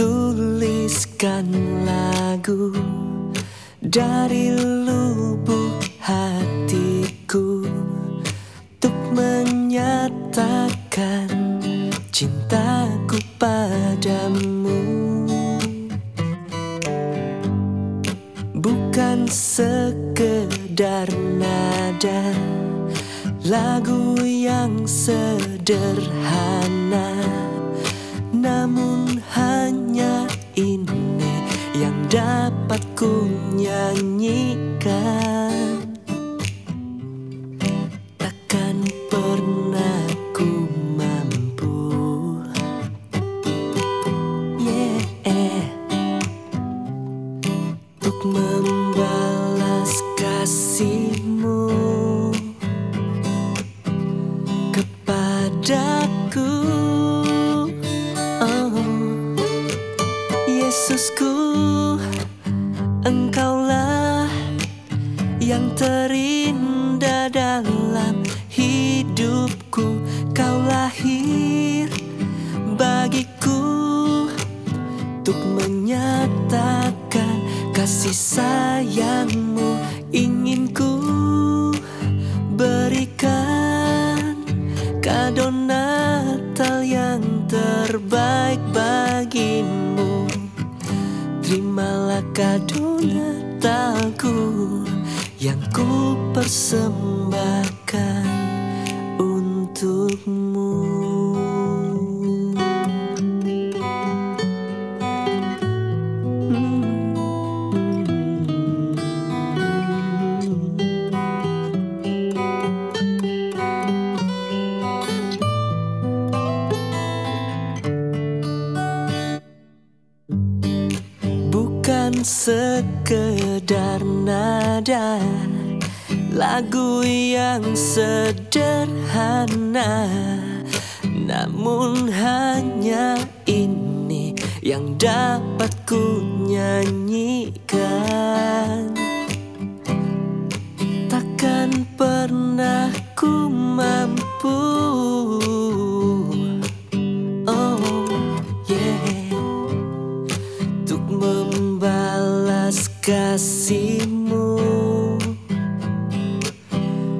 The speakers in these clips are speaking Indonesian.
menuliskan lagu dari lubuk hatiku untuk menyatakan cintaku padamu. Bukan sekedar nada lagu yang sederhana Kepadaku Oh Yesusku Engkaulah yang terindah dalam hidupku. Kau lahir bagiku Untuk menyatakan kasih sayangmu. Ingin kado Natal yang terbaik bagimu Terimalah kado Natalku yang ku persembahkan untukmu. Sekedar nada. Lagu yang sederhana Namun hanya ini yang dapat ku nyanyikan kasihmu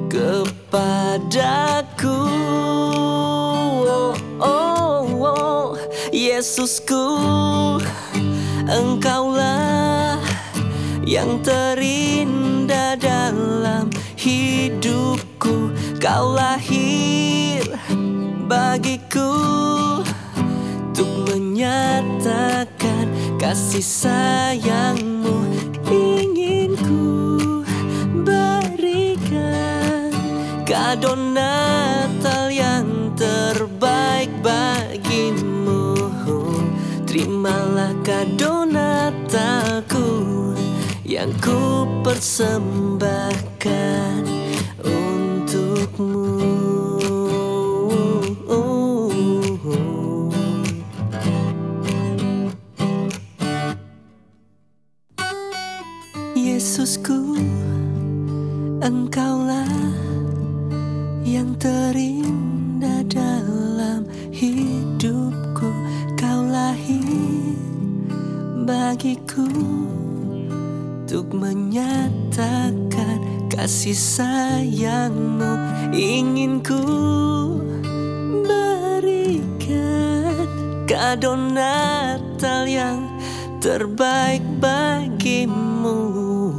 kepadaku oh, oh, oh. Yesusku Engkaulah yang terindah dalam hidupku Kau lahir bagiku untuk menyatakan kasih sayangmu kado Natalku yang ku persembahkan untukmu Yesusku, Engkaulah yang terindah dalam hidupku. Bagiku untuk menyatakan kasih sayangmu. Ingin ku berikan kado Natal yang terbaik bagimu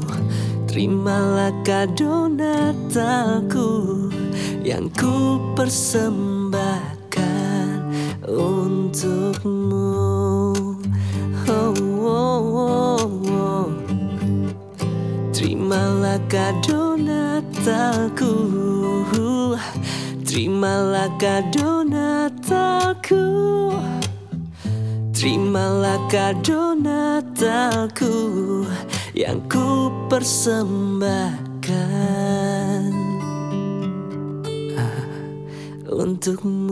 Terimalah kado Natalku yang ku persembahkan untukmu Terimalah kado Natalku Terimalah kado Natalku Terimalah kado Natalku yang ku persembahkan ah, untukmu.